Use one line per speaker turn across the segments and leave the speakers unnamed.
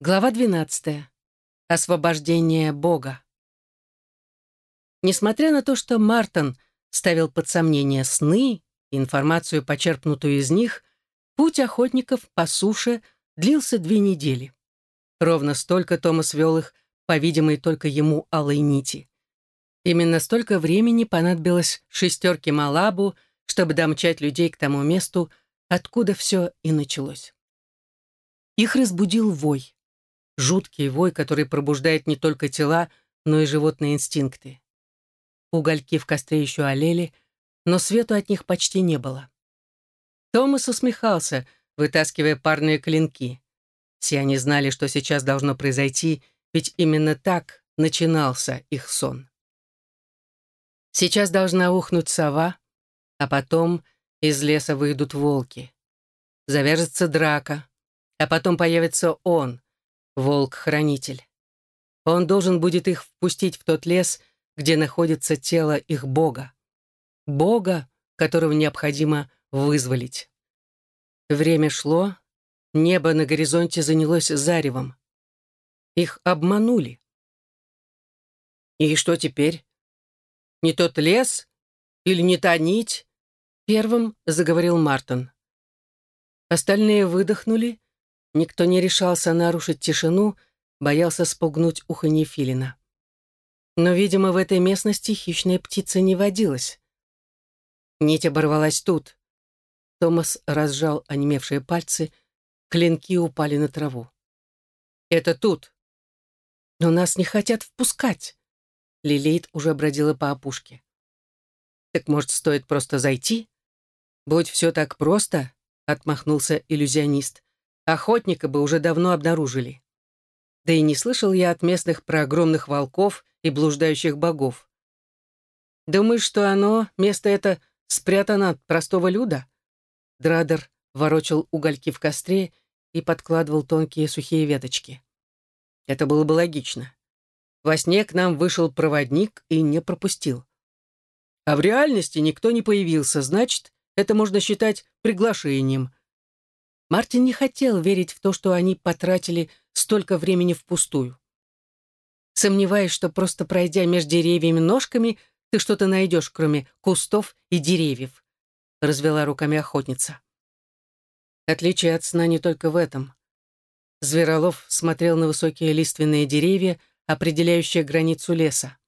Глава 12. Освобождение Бога. Несмотря на то, что Мартон ставил под сомнение сны и информацию, почерпнутую из них, путь охотников по суше длился две недели. Ровно столько Томас вел их, по видимой только ему алой нити. Именно столько времени понадобилось шестерке Малабу, чтобы домчать людей к тому месту, откуда все и началось. Их разбудил вой. Жуткий вой, который пробуждает не только тела, но и животные инстинкты. Угольки в костре еще олели, но свету от них почти не было. Томас усмехался, вытаскивая парные клинки. Все они знали, что сейчас должно произойти, ведь именно так начинался их сон. Сейчас должна ухнуть сова, а потом из леса выйдут волки. Завяжется драка, а потом появится он, волк-хранитель. Он должен будет их впустить в тот лес, где находится тело их бога. Бога, которого необходимо вызволить. Время шло, небо на горизонте занялось заревом. Их обманули. И что теперь? Не тот лес? Или не та нить? Первым заговорил Мартин. Остальные выдохнули Никто не решался нарушить тишину, боялся спугнуть уханье филина. Но, видимо, в этой местности хищная птица не водилась. Нить оборвалась тут. Томас разжал онемевшие пальцы, клинки упали на траву. «Это тут!» «Но нас не хотят впускать!» Лилит уже бродила по опушке. «Так, может, стоит просто зайти?» «Будь все так просто», — отмахнулся иллюзионист охотника бы уже давно обнаружили. Да и не слышал я от местных про огромных волков и блуждающих богов. Думаешь, что оно, место это, спрятано от простого люда? Драдер ворочал угольки в костре и подкладывал тонкие сухие веточки. Это было бы логично. Во сне к нам вышел проводник и не пропустил. А в реальности никто не появился, значит, это можно считать приглашением — Мартин не хотел верить в то, что они потратили столько времени впустую. Сомневаясь, что просто пройдя между деревьями ножками, ты что-то найдешь, кроме кустов и деревьев, развела руками охотница. Отличие от сна не только в этом. Зверолов смотрел на высокие лиственные деревья, определяющие границу леса.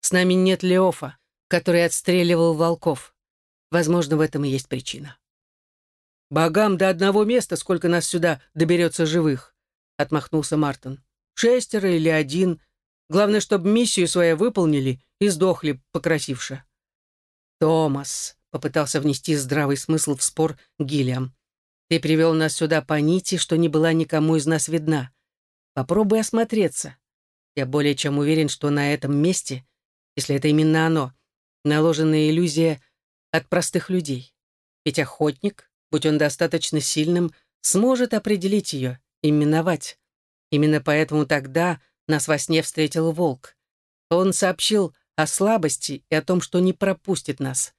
С нами нет Леофа, который отстреливал волков. Возможно, в этом и есть причина. «Богам до одного места, сколько нас сюда доберется живых», — отмахнулся Мартин. «Шестеро или один. Главное, чтобы миссию свою выполнили и сдохли, покрасивше». «Томас», — попытался внести здравый смысл в спор Гиллиам, «ты привел нас сюда по нити, что не была никому из нас видна. Попробуй осмотреться. Я более чем уверен, что на этом месте, если это именно оно, наложена иллюзия от простых людей. Ведь охотник будь он достаточно сильным, сможет определить ее, именовать. Именно поэтому тогда нас во сне встретил волк. Он сообщил о слабости и о том, что не пропустит нас.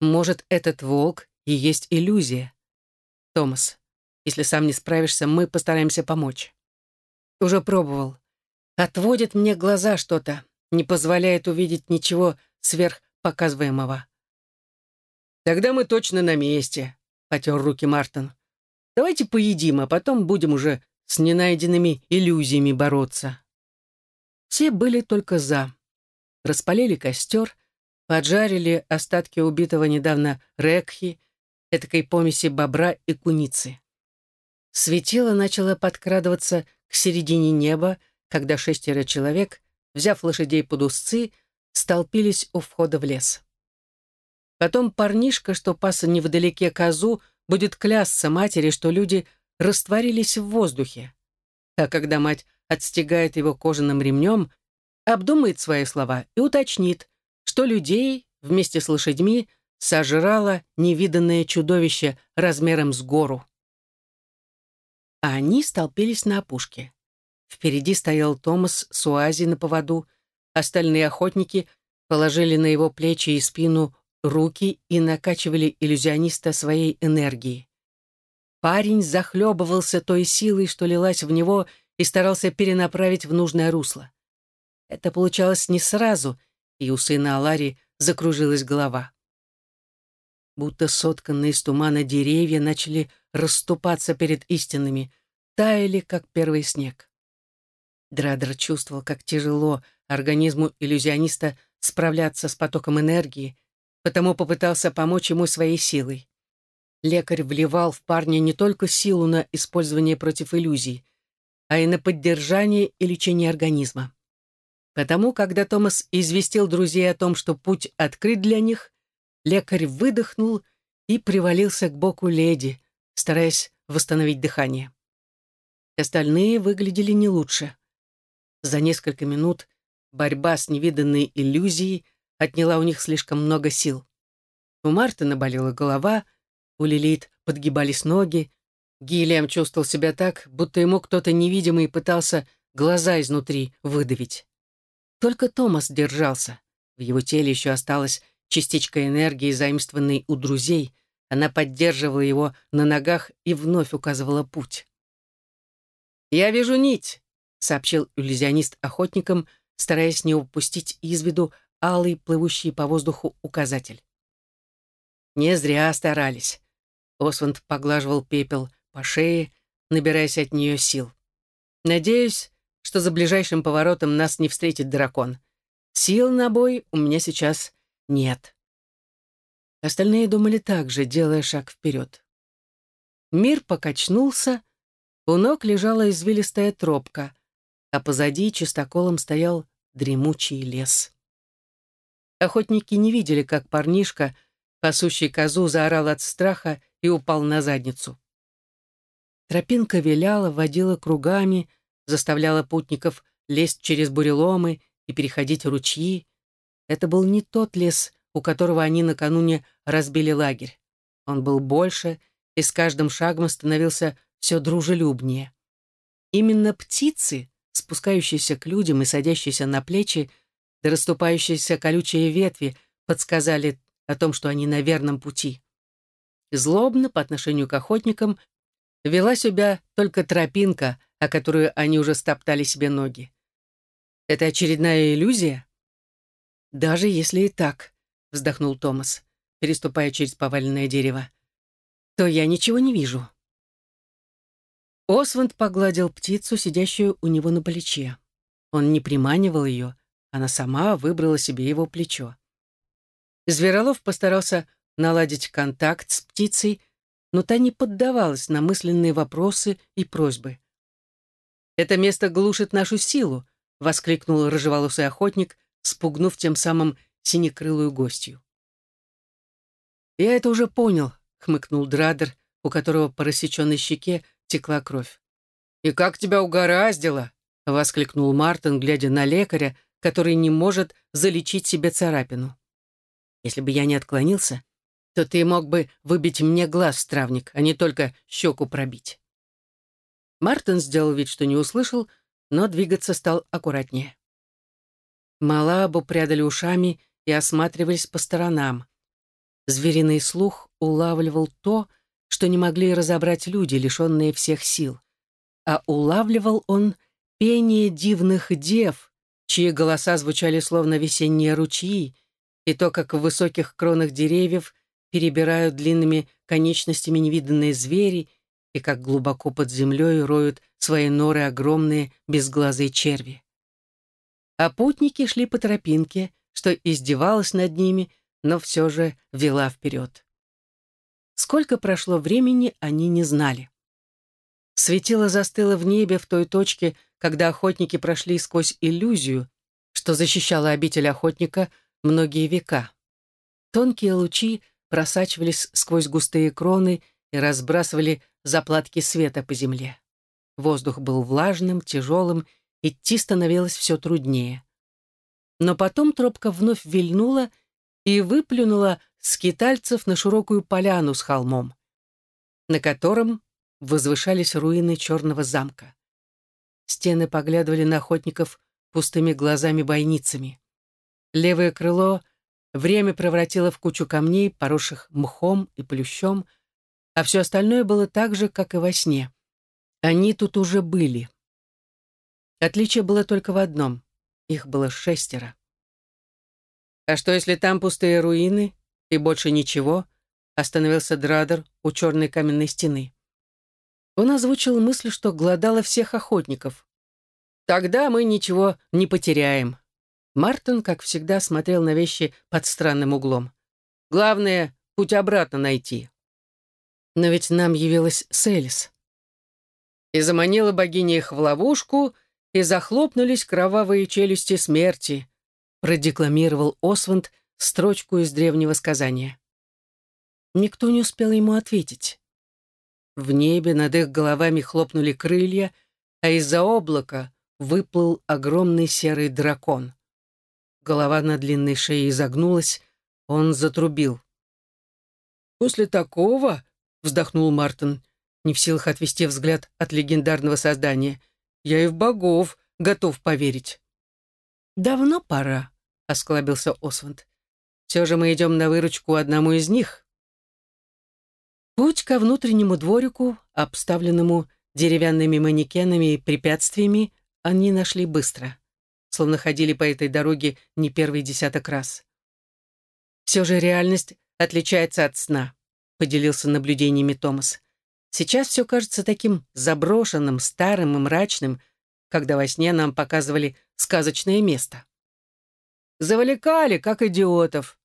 Может, этот волк и есть иллюзия. Томас, если сам не справишься, мы постараемся помочь. Уже пробовал. Отводит мне глаза что-то, не позволяет увидеть ничего сверхпоказываемого. Тогда мы точно на месте, потер руки Мартин. «Давайте поедим, а потом будем уже с ненайденными иллюзиями бороться». Все были только за. Распалили костер, поджарили остатки убитого недавно рекхи, этакой помеси бобра и куницы. Светило начало подкрадываться к середине неба, когда шестеро человек, взяв лошадей под узцы, столпились у входа в лес. Потом парнишка, что паса невдалеке козу, будет клясться матери, что люди растворились в воздухе. А когда мать отстегает его кожаным ремнем, обдумает свои слова и уточнит, что людей вместе с лошадьми сожрало невиданное чудовище размером с гору. А они столпились на опушке. Впереди стоял Томас с Уази на поводу, остальные охотники положили на его плечи и спину руки и накачивали иллюзиониста своей энергией. Парень захлебывался той силой, что лилась в него и старался перенаправить в нужное русло. Это получалось не сразу, и у сына Алари закружилась голова. Будто сотканные из тумана деревья начали расступаться перед истинными, таяли, как первый снег. Драдер чувствовал, как тяжело организму иллюзиониста справляться с потоком энергии, потому попытался помочь ему своей силой. Лекарь вливал в парня не только силу на использование против иллюзий, а и на поддержание и лечение организма. Потому, когда Томас известил друзей о том, что путь открыт для них, лекарь выдохнул и привалился к боку леди, стараясь восстановить дыхание. Остальные выглядели не лучше. За несколько минут борьба с невиданной иллюзией отняла у них слишком много сил. У Мартина болела голова, у Лилит подгибались ноги, Гильям чувствовал себя так, будто ему кто-то невидимый пытался глаза изнутри выдавить. Только Томас держался. В его теле еще осталась частичка энергии, заимствованной у друзей. Она поддерживала его на ногах и вновь указывала путь. «Я вижу нить», — сообщил иллюзионист охотникам, стараясь не упустить из виду алый, плывущий по воздуху указатель. Не зря старались. Осванд поглаживал пепел по шее, набираясь от нее сил. «Надеюсь, что за ближайшим поворотом нас не встретит дракон. Сил на бой у меня сейчас нет». Остальные думали так же, делая шаг вперед. Мир покачнулся, у ног лежала извилистая тропка, а позади чистоколом стоял дремучий лес. Охотники не видели, как парнишка, пасущий козу, заорал от страха и упал на задницу. Тропинка виляла, водила кругами, заставляла путников лезть через буреломы и переходить ручьи. Это был не тот лес, у которого они накануне разбили лагерь. Он был больше и с каждым шагом становился все дружелюбнее. Именно птицы, спускающиеся к людям и садящиеся на плечи, да расступающиеся колючие ветви, подсказали о том, что они на верном пути. Злобно по отношению к охотникам Вела себя только тропинка, о которую они уже стоптали себе ноги. Это очередная иллюзия? Даже если и так, вздохнул Томас, переступая через поваленное дерево, то я ничего не вижу. Осванд погладил птицу, сидящую у него на плече. Он не приманивал ее, она сама выбрала себе его плечо. Зверолов постарался наладить контакт с птицей, но та не поддавалась на мысленные вопросы и просьбы. «Это место глушит нашу силу», — воскликнул рыжеволосый охотник, спугнув тем самым синекрылую гостью. «Я это уже понял», — хмыкнул Драдер, у которого по рассеченной щеке текла кровь. «И как тебя угораздило!» — воскликнул Мартин, глядя на лекаря, который не может залечить себе царапину. Если бы я не отклонился, то ты мог бы выбить мне глаз, травник, а не только щеку пробить. Мартин сделал вид, что не услышал, но двигаться стал аккуратнее. Малабу прядали ушами и осматривались по сторонам. Звериный слух улавливал то, что не могли разобрать люди, лишенные всех сил. А улавливал он пение дивных дев, чьи голоса звучали словно весенние ручьи, и то, как в высоких кронах деревьев перебирают длинными конечностями невиданные звери и как глубоко под землей роют свои норы огромные безглазые черви. А путники шли по тропинке, что издевалась над ними, но все же вела вперед. Сколько прошло времени, они не знали. Светило застыло в небе в той точке, когда охотники прошли сквозь иллюзию, что защищала обитель охотника многие века. Тонкие лучи просачивались сквозь густые кроны и разбрасывали заплатки света по земле. Воздух был влажным, тяжелым, идти становилось все труднее. Но потом тропка вновь вильнула и выплюнула скитальцев на широкую поляну с холмом, на котором возвышались руины черного замка. Стены поглядывали на охотников пустыми глазами-бойницами. Левое крыло Время превратило в кучу камней, поросших мхом и плющом, а все остальное было так же, как и во сне. Они тут уже были. Отличие было только в одном. Их было шестеро. «А что, если там пустые руины и больше ничего?» Остановился Драдер у черной каменной стены. Он озвучил мысль, что глодало всех охотников. «Тогда мы ничего не потеряем». Мартин, как всегда, смотрел на вещи под странным углом. «Главное, путь обратно найти». Но ведь нам явилась Селис. И заманила богиня их в ловушку, и захлопнулись кровавые челюсти смерти, продекламировал Осванд строчку из древнего сказания. Никто не успел ему ответить. В небе над их головами хлопнули крылья, а из-за облака выплыл огромный серый дракон. Голова на длинной шее изогнулась, он затрубил. «После такого», — вздохнул Мартин, не в силах отвести взгляд от легендарного создания, «я и в богов готов поверить». «Давно пора», — осклабился Осванд. «Все же мы идем на выручку одному из них». Путь ко внутреннему дворику, обставленному деревянными манекенами и препятствиями, они нашли быстро, словно ходили по этой дороге не первый десяток раз. «Все же реальность отличается от сна», — поделился наблюдениями Томас. «Сейчас все кажется таким заброшенным, старым и мрачным, когда во сне нам показывали сказочное место». «Завлекали, как идиотов!»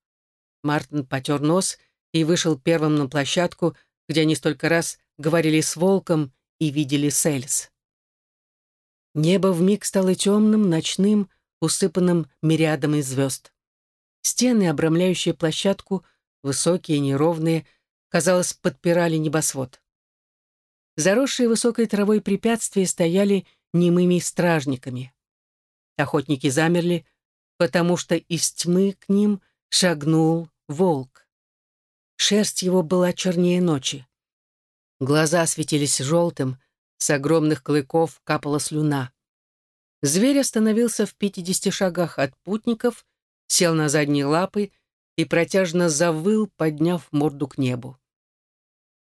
Мартин потер нос и вышел первым на площадку, где они столько раз говорили с волком и видели Сельс. Небо вмиг стало темным, ночным, усыпанным мириадами звезд. Стены, обрамляющие площадку, высокие, неровные, казалось, подпирали небосвод. Заросшие высокой травой препятствия стояли немыми стражниками. Охотники замерли, потому что из тьмы к ним шагнул волк. Шерсть его была чернее ночи. Глаза светились желтым, с огромных клыков капала слюна. Зверь остановился в пятидесяти шагах от путников, сел на задние лапы и протяжно завыл, подняв морду к небу.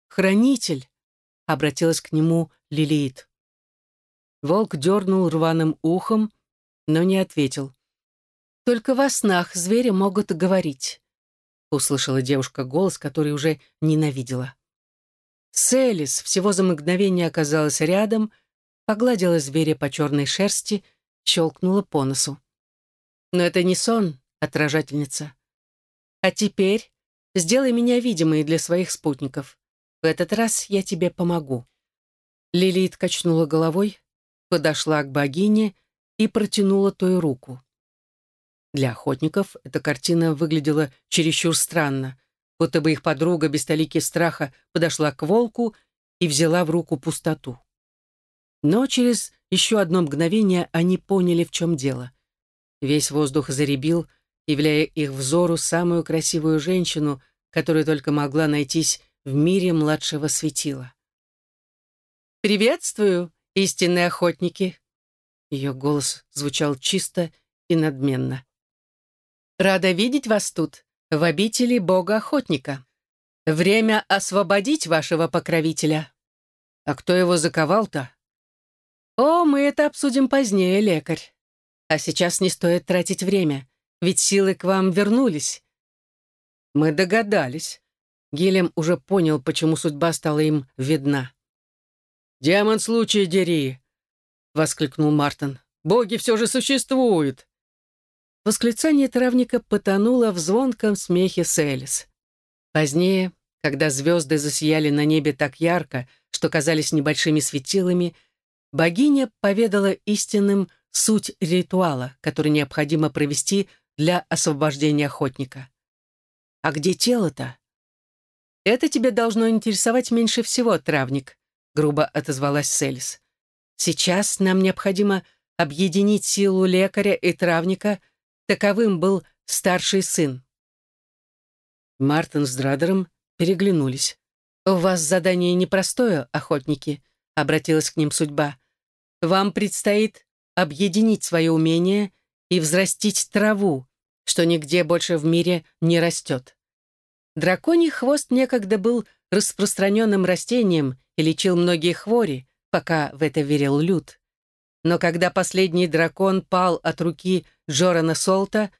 «Хранитель!» — обратилась к нему Лилит. Волк дернул рваным ухом, но не ответил. «Только во снах звери могут говорить услышала девушка голос, который уже ненавидела. Селис всего за мгновение оказалась рядом, погладила зверя по черной шерсти, щелкнула по носу. Но это не сон, отражательница. А теперь сделай меня видимой для своих спутников. В этот раз я тебе помогу. Лилит качнула головой, подошла к богине и протянула той руку. Для охотников эта картина выглядела чересчур странно, будто бы их подруга без толики страха подошла к волку и взяла в руку пустоту. Но через еще одно мгновение они поняли, в чем дело. Весь воздух заребил, являя их взору самую красивую женщину, которая только могла найтись в мире младшего светила. «Приветствую, истинные охотники!» Ее голос звучал чисто и надменно. Рада видеть вас тут, в обители бога-охотника. Время освободить вашего покровителя. А кто его заковал-то? О, мы это обсудим позднее, лекарь. А сейчас не стоит тратить время, ведь силы к вам вернулись. Мы догадались. Гилем уже понял, почему судьба стала им видна. «Демон случай дери!» — воскликнул Мартин. «Боги все же существуют!» Восклицание травника потонуло в звонком смехе Селис. Позднее, когда звезды засияли на небе так ярко, что казались небольшими светилами, богиня поведала истинным суть ритуала, который необходимо провести для освобождения охотника. «А где тело-то?» «Это тебе должно интересовать меньше всего, травник», — грубо отозвалась Селис. «Сейчас нам необходимо объединить силу лекаря и травника — Таковым был старший сын. Мартин с Драдером переглянулись. «У вас задание непростое, охотники», — обратилась к ним судьба. «Вам предстоит объединить свое умение и взрастить траву, что нигде больше в мире не растет. Драконий хвост некогда был распространенным растением и лечил многие хвори, пока в это верил Люд. Но когда последний дракон пал от руки Джорана Солта,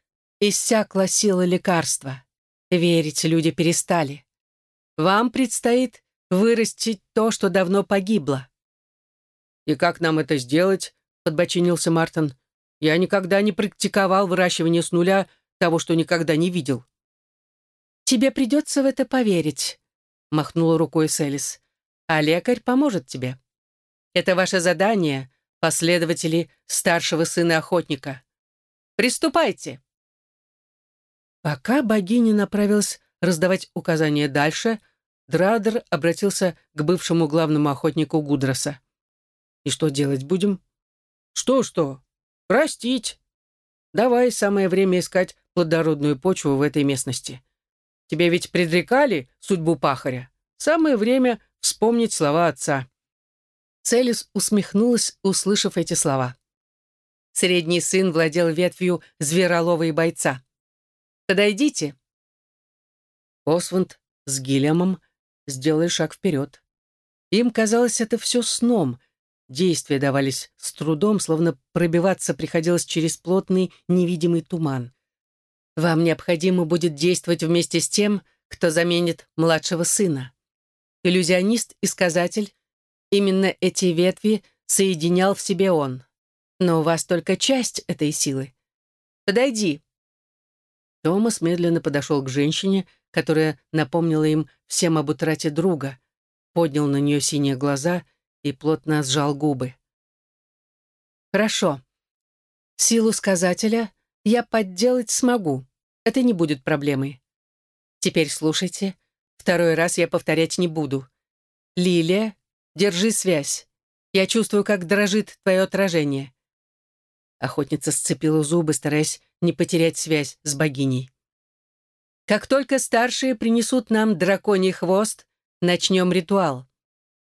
иссякла сила лекарства. Верить люди перестали. Вам предстоит вырастить то, что давно погибло. «И как нам это сделать?» — подбочинился Мартин. «Я никогда не практиковал выращивание с нуля того, что никогда не видел». «Тебе придется в это поверить», — махнула рукой Селис. «А лекарь поможет тебе. Это ваше задание, последователи старшего сына охотника. Приступайте!» Пока богиня направилась раздавать указания дальше, Драдер обратился к бывшему главному охотнику Гудроса. «И что делать будем?» «Что-что? Простить. Давай, самое время искать плодородную почву в этой местности. Тебе ведь предрекали судьбу пахаря. Самое время вспомнить слова отца». Целис усмехнулась, услышав эти слова. Средний сын владел ветвью зверолова и бойца. «Подойдите». Осванд с Гильямом сделали шаг вперед. Им казалось это все сном. Действия давались с трудом, словно пробиваться приходилось через плотный невидимый туман. Вам необходимо будет действовать вместе с тем, кто заменит младшего сына. Иллюзионист и сказатель, именно эти ветви соединял в себе он. Но у вас только часть этой силы. Подойди. Томас медленно подошел к женщине, которая напомнила им всем об утрате друга, поднял на нее синие глаза и плотно сжал губы. «Хорошо. Силу сказателя я подделать смогу. Это не будет проблемой. Теперь слушайте. Второй раз я повторять не буду. Лилия, держи связь. Я чувствую, как дрожит твое отражение». Охотница сцепила зубы, стараясь не потерять связь с богиней. «Как только старшие принесут нам драконий хвост, начнем ритуал.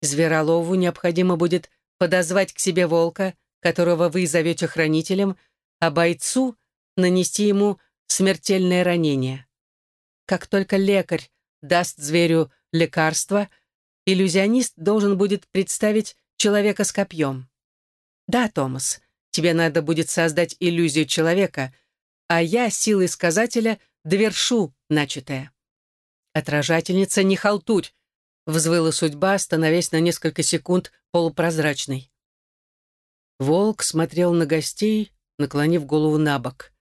Зверолову необходимо будет подозвать к себе волка, которого вы зовете хранителем, а бойцу нанести ему смертельное ранение. Как только лекарь даст зверю лекарство, иллюзионист должен будет представить человека с копьем. Да, Томас, тебе надо будет создать иллюзию человека, а я силой сказателя довершу начатое. Отражательница, не халтурь, взвыла судьба, становясь на несколько секунд полупрозрачной. Волк смотрел на гостей, наклонив голову на бок.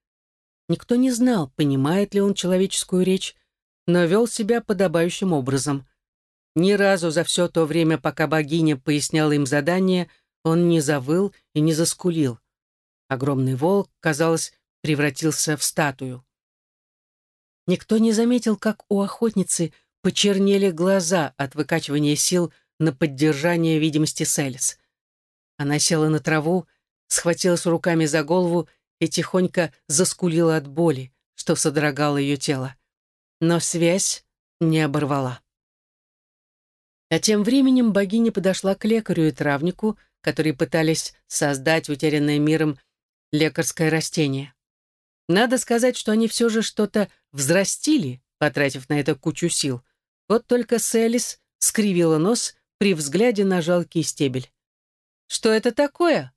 Никто не знал, понимает ли он человеческую речь, но вел себя подобающим образом. Ни разу за все то время, пока богиня поясняла им задание, он не завыл и не заскулил. Огромный волк, казалось, превратился в статую. Никто не заметил, как у охотницы почернели глаза от выкачивания сил на поддержание видимости Селис. Она села на траву, схватилась руками за голову и тихонько заскулила от боли, что содрогало ее тело. Но связь не оборвала. А тем временем богиня подошла к лекарю и травнику, которые пытались создать утерянное миром лекарское растение. Надо сказать, что они все же что-то взрастили, потратив на это кучу сил. Вот только Селис скривила нос при взгляде на жалкий стебель. «Что это такое?»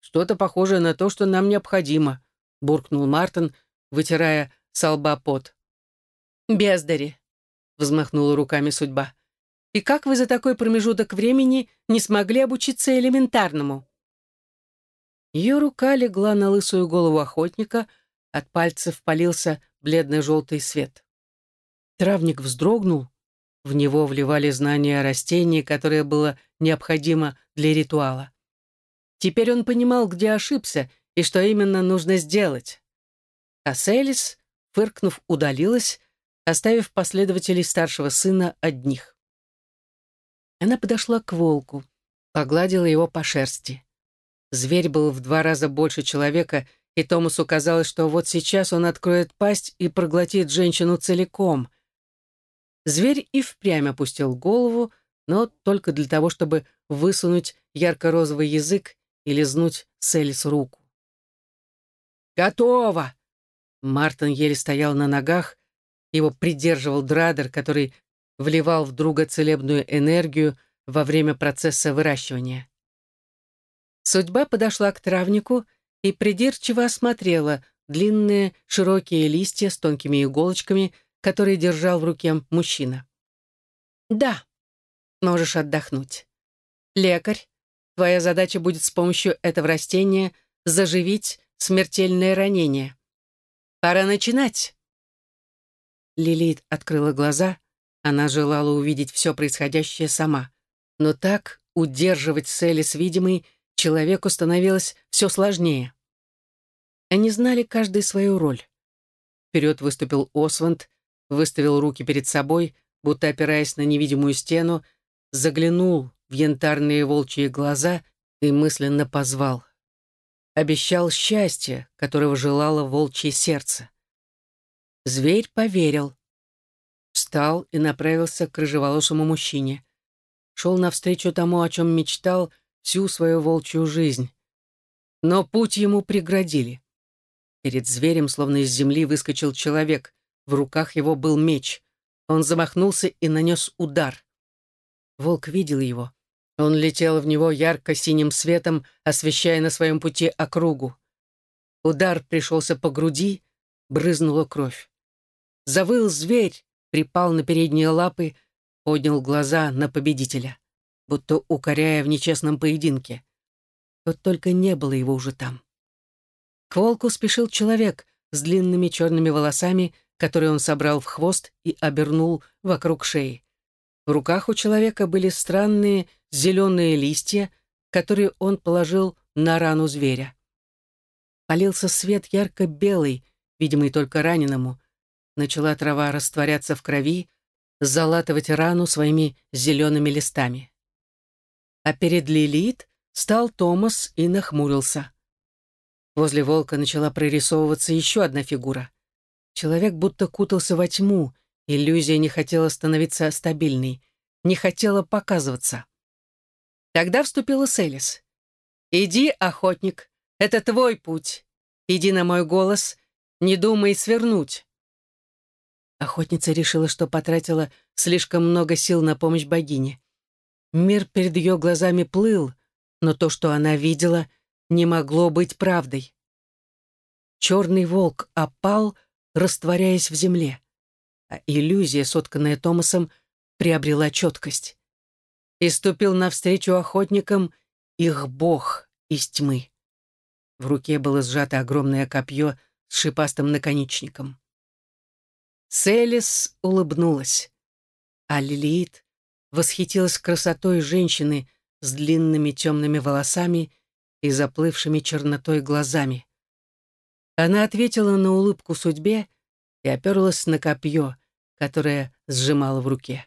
«Что-то похожее на то, что нам необходимо», — буркнул Мартин, вытирая со лба пот. «Бездари», — взмахнула руками судьба. «И как вы за такой промежуток времени не смогли обучиться элементарному?» Ее рука легла на лысую голову охотника, от пальцев полился бледно-желтый свет. Травник вздрогнул, в него вливали знания о растении, которое было необходимо для ритуала. Теперь он понимал, где ошибся и что именно нужно сделать. А Селис, фыркнув, удалилась, оставив последователей старшего сына одних. Она подошла к волку, погладила его по шерсти. Зверь был в два раза больше человека, и Томасу казалось, что вот сейчас он откроет пасть и проглотит женщину целиком. Зверь и впрямь опустил голову, но только для того, чтобы высунуть ярко-розовый язык и лизнуть Селис руку. «Готово!» Мартин еле стоял на ногах, его придерживал Драдер, который вливал в друга целебную энергию во время процесса выращивания. Судьба подошла к травнику и придирчиво осмотрела длинные широкие листья с тонкими иголочками, которые держал в руке мужчина. «Да, можешь отдохнуть. Лекарь, твоя задача будет с помощью этого растения заживить смертельное ранение. Пора начинать». Лилит открыла глаза. Она желала увидеть все происходящее сама. Но так удерживать Селис видимой человеку становилось все сложнее. Они знали каждый свою роль. Вперед выступил Осванд, выставил руки перед собой, будто опираясь на невидимую стену, заглянул в янтарные волчьи глаза и мысленно позвал. Обещал счастье, которого желало волчье сердце. Зверь поверил. Встал и направился к рыжеволосому мужчине. Шел навстречу тому, о чем мечтал всю свою волчью жизнь. Но путь ему преградили. Перед зверем, словно из земли, выскочил человек. В руках его был меч. Он замахнулся и нанес удар. Волк видел его. Он летел в него ярко-синим светом, освещая на своем пути округу. Удар пришелся по груди, брызнула кровь. Завыл зверь, припал на передние лапы, поднял глаза на победителя, будто укоряя в нечестном поединке. Вот только не было его уже там. К волку спешил человек с длинными черными волосами, которые он собрал в хвост и обернул вокруг шеи. В руках у человека были странные зеленые листья, которые он положил на рану зверя. Полился свет ярко-белый, видимый только раненому, начала трава растворяться в крови, залатывать рану своими зелеными листами. А перед Лилит стал Томас и нахмурился. Возле волка начала прорисовываться еще одна фигура. Человек будто кутался во тьму, иллюзия не хотела становиться стабильной, не хотела показываться. Тогда вступила Селис. «Иди, охотник, это твой путь. Иди на мой голос, не думай свернуть». Охотница решила, что потратила слишком много сил на помощь богине. Мир перед ее глазами плыл, но то, что она видела, не могло быть правдой. Черный волк опал, растворяясь в земле, а иллюзия, сотканная Томасом, приобрела четкость. И ступил навстречу охотникам их бог из тьмы. В руке было сжато огромное копье с шипастым наконечником. Селис улыбнулась, а Лилит восхитилась красотой женщины с длинными темными волосами и заплывшими чернотой глазами. Она ответила на улыбку судьбе и оперлась на копье, которое сжимала в руке.